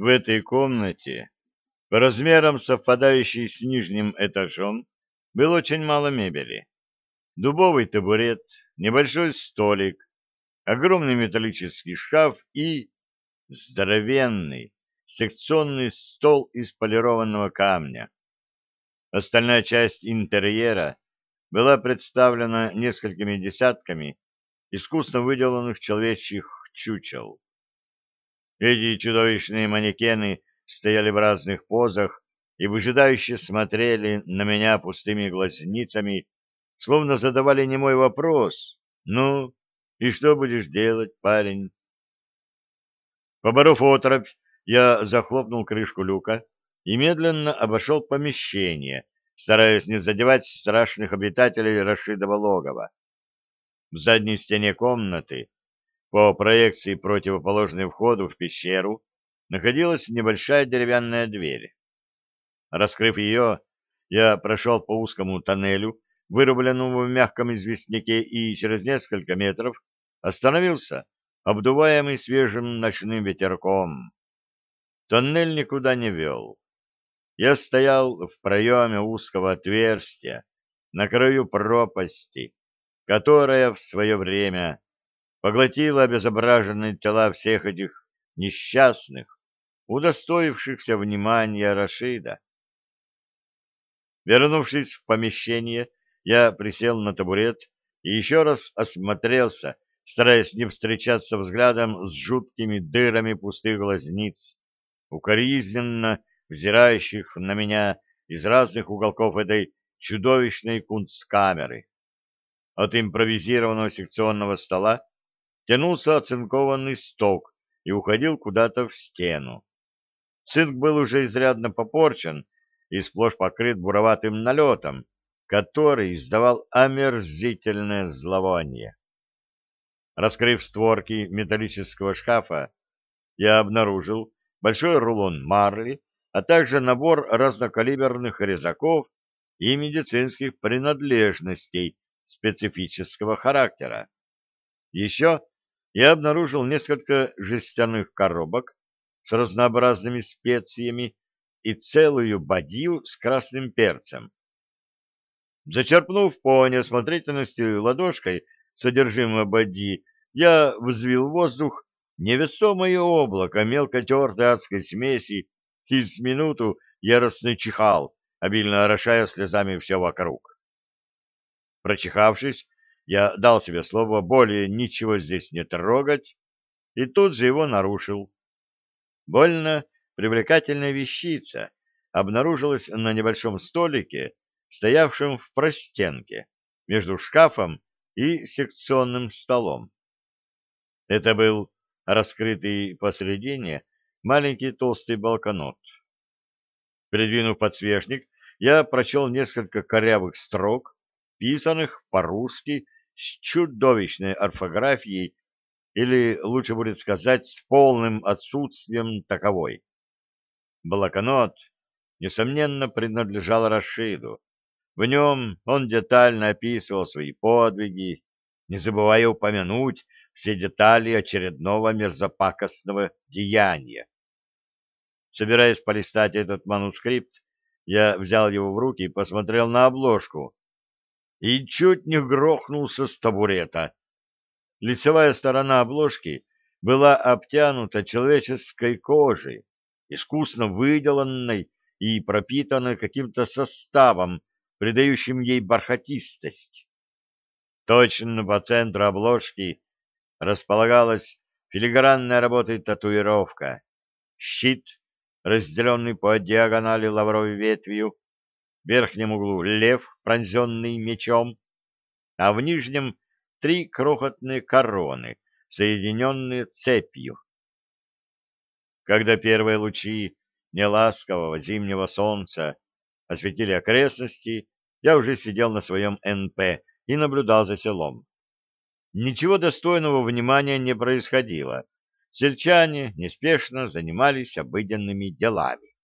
В этой комнате, по размерам совпадающей с нижним этажом, было очень мало мебели. Дубовый табурет, небольшой столик, огромный металлический шкаф и здоровенный секционный стол из полированного камня. Остальная часть интерьера была представлена несколькими десятками искусно выделанных человечьих чучел. Эти чудовищные манекены стояли в разных позах и выжидающе смотрели на меня пустыми глазницами, словно задавали немой вопрос. «Ну, и что будешь делать, парень?» Поборов оторопь, я захлопнул крышку люка и медленно обошел помещение, стараясь не задевать страшных обитателей Рашидова логова. В задней стене комнаты, по проекции противоположной входу в пещеру, находилась небольшая деревянная дверь. Раскрыв ее, я прошел по узкому тоннелю, вырубленному в мягком известняке, и через несколько метров остановился, обдуваемый свежим ночным ветерком. Тоннель никуда не вел. Я стоял в проеме узкого отверстия, на краю пропасти, которая в свое время поглотила обезображенные тела всех этих несчастных, удостоившихся внимания Рашида. Вернувшись в помещение, я присел на табурет и еще раз осмотрелся, стараясь не встречаться взглядом с жуткими дырами пустых глазниц, укоризненно взирающих на меня из разных уголков этой чудовищной кунсткамеры. От импровизированного секционного стола тянулся оцинкованный сток и уходил куда-то в стену. Цинк был уже изрядно попорчен и сплошь покрыт буроватым налетом, который издавал омерзительное зловоние. Раскрыв створки металлического шкафа, я обнаружил большой рулон марли, а также набор разнокалиберных резаков и медицинских принадлежностей специфического характера. Еще я обнаружил несколько жестяных коробок с разнообразными специями и целую бадью с красным перцем. Зачерпнув по неосмотрительности ладошкой содержимое бадьи, я взвил в воздух невесомое облако мелко тертой адской смеси и с минуту яростно чихал, обильно орошая слезами все вокруг. Прочихавшись, я дал себе слово более ничего здесь не трогать, и тут же его нарушил. Больно привлекательная вещица обнаружилась на небольшом столике, стоявшем в простенке, между шкафом и секционным столом. Это был раскрытый посредине маленький толстый балконот. Придвинув подсвечник, я прочел несколько корявых строк, писанных по-русски с чудовищной орфографией, или, лучше будет сказать, с полным отсутствием таковой. Блокнот, несомненно, принадлежал Рашиду. В нем он детально описывал свои подвиги, не забывая упомянуть все детали очередного мерзопакостного деяния. Собираясь полистать этот манускрипт, я взял его в руки и посмотрел на обложку. И чуть не грохнулся с табурета. Лицевая сторона обложки была обтянута человеческой кожей, искусно выделанной и пропитанной каким-то составом, придающим ей бархатистость. Точно по центру обложки располагалась филигранная работа татуировка, щит, разделенный по диагонали лавровой ветвью, в верхнем углу лев, пронзенный мечом, а в нижнем три крохотные короны, соединенные цепью. Когда первые лучи неласкового зимнего солнца осветили окрестности, я уже сидел на своем НП и наблюдал за селом. Ничего достойного внимания не происходило. Сельчане неспешно занимались обыденными делами.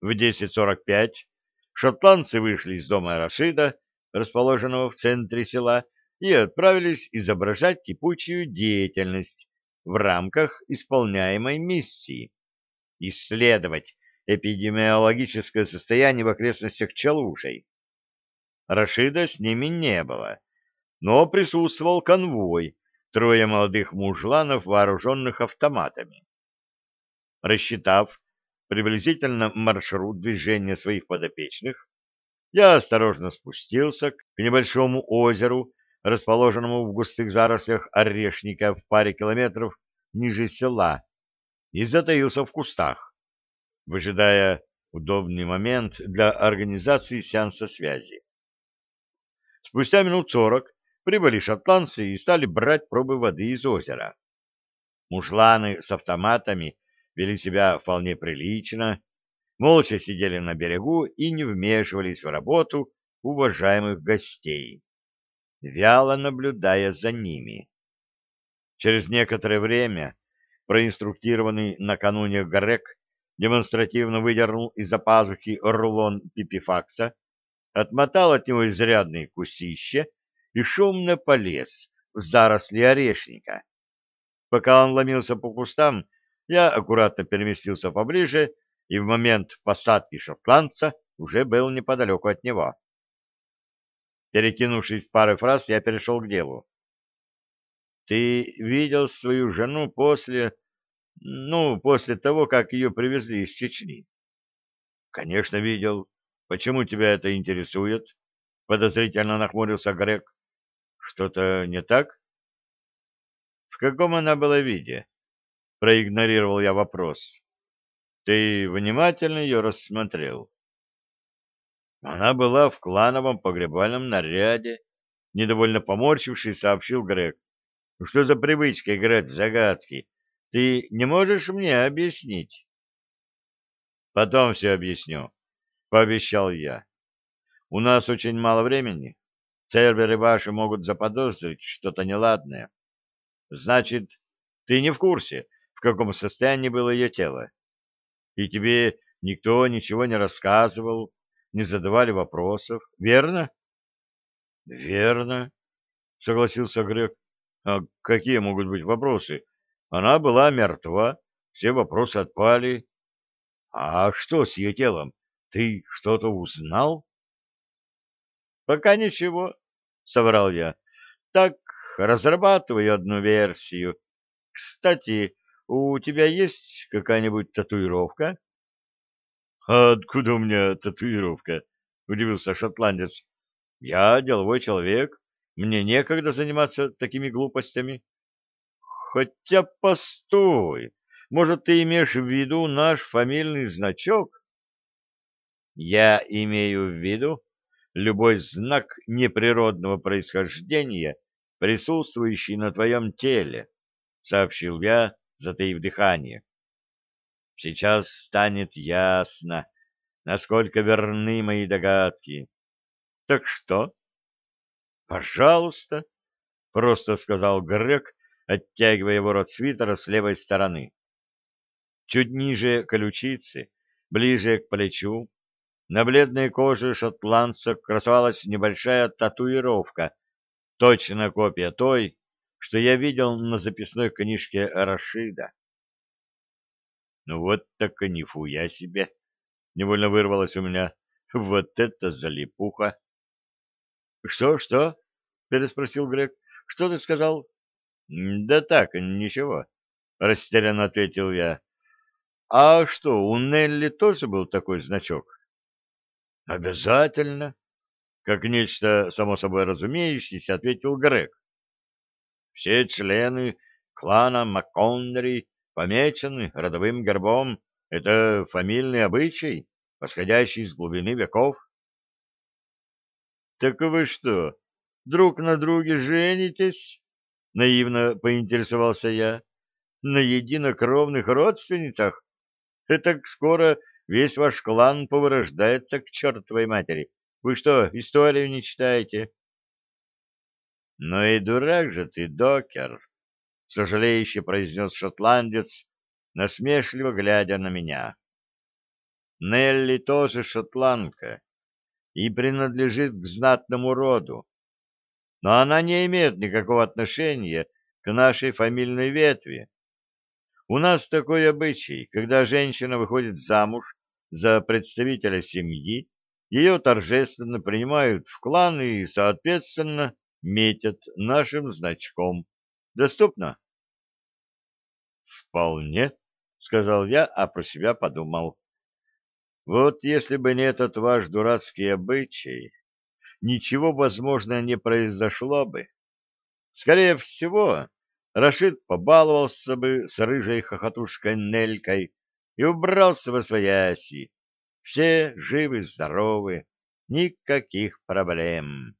В 10.45 шотландцы вышли из дома Рашида, расположенного в центре села, и отправились изображать кипучую деятельность в рамках исполняемой миссии. исследовать эпидемиологическое состояние в окрестностях Чалушей. Рашида с ними не было, но присутствовал конвой, трое молодых мужланов, вооруженных автоматами. Рассчитав приблизительно маршрут движения своих подопечных, я осторожно спустился к небольшому озеру, расположенному в густых зарослях орешника в паре километров ниже села, и затаился в кустах, выжидая удобный момент для организации сеанса связи. Спустя минут сорок прибыли шотландцы и стали брать пробы воды из озера. Мужланы с автоматами вели себя вполне прилично, молча сидели на берегу и не вмешивались в работу уважаемых гостей, вяло наблюдая за ними. Через некоторое время проинструктированный накануне Грек демонстративно выдернул из-за пазухи рулон пипифакса, отмотал от него изрядные кусище и шумно полез в заросли орешника. Пока он ломился по кустам, я аккуратно переместился поближе и в момент посадки шотландца уже был неподалеку от него. Перекинувшись парой фраз, я перешел к делу. «Ты видел свою жену после... ну, после того, как ее привезли из Чечни?» «Конечно, видел. Почему тебя это интересует?» Подозрительно нахмурился Грек. «Что-то не так?» «В каком она была виде?» Проигнорировал я вопрос. Ты внимательно ее рассмотрел? Она была в клановом погребальном наряде, недовольно поморщившись, сообщил Грег. Что за привычка играть в загадки? Ты не можешь мне объяснить? Потом все объясню, пообещал я. У нас очень мало времени. Серверы ваши могут заподозрить что-то неладное. Значит, ты не в курсе, в каком состоянии было ее тело. И тебе никто ничего не рассказывал, не задавали вопросов, верно? — Верно, — согласился Грек. — А какие могут быть вопросы? Она была мертва, все вопросы отпали. — А что с ее телом? Ты что-то узнал? — Пока ничего, — соврал я. — Так, разрабатываю одну версию. Кстати, у тебя есть какая-нибудь татуировка? — А откуда у меня татуировка? — удивился шотландец. — Я деловой человек. Мне некогда заниматься такими глупостями. — Хотя постой. Может, ты имеешь в виду наш фамильный значок? — Я имею в виду любой знак неприродного происхождения, присутствующий на твоем теле, — сообщил я, затаив дыхание. Сейчас станет ясно, насколько верны мои догадки. Так что? Пожалуйста, просто сказал Грек, оттягивая его рот свитера с левой стороны. Чуть ниже ключицы, ближе к плечу, на бледной коже шотландца красовалась небольшая татуировка, точно копия той, что я видел на записной книжке Рашида. Ну вот так и нифуя себе! Невольно вырвалось у меня. Вот это залипуха! Что, что? Переспросил Грег. Что ты сказал? Да так, ничего. Растерянно ответил я. А что, у Нелли тоже был такой значок? Обязательно. Как нечто само собой разумеющееся, ответил Грег. Все члены клана МакКоннери помечены родовым гербом. Это фамильный обычай, восходящий из глубины веков. — Так вы что, друг на друге женитесь? — наивно поинтересовался я. — На единокровных родственницах? Это скоро весь ваш клан повырождается к чертовой матери. Вы что, историю не читаете? «Ну и дурак же ты, докер!» — сожалеюще произнес шотландец, насмешливо глядя на меня. «Нелли тоже шотландка и принадлежит к знатному роду, но она не имеет никакого отношения к нашей фамильной ветви. У нас такой обычай, когда женщина выходит замуж за представителя семьи, ее торжественно принимают в клан и, соответственно, метят нашим значком. Доступно? Вполне, сказал я, а про себя подумал. Вот если бы не этот ваш дурацкий обычай, ничего, возможно, не произошло бы. Скорее всего, Рашид побаловался бы с рыжей хохотушкой Нелькой и убрался во свояси. Все живы-здоровы, никаких проблем. —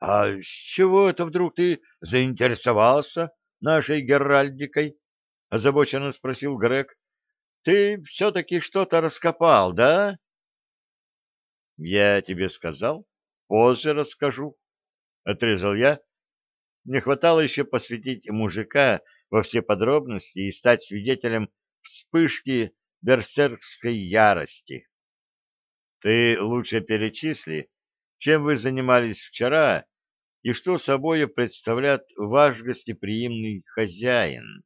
А с чего это вдруг ты заинтересовался нашей Геральдикой? — озабоченно спросил Грег. — Ты все-таки что-то раскопал, да? — Я тебе сказал, позже расскажу, — отрезал я, не хватало еще посвятить мужика во все подробности и стать свидетелем вспышки берсеркской ярости. Ты лучше перечисли, чем вы занимались вчера и что собой представляет ваш гостеприимный хозяин.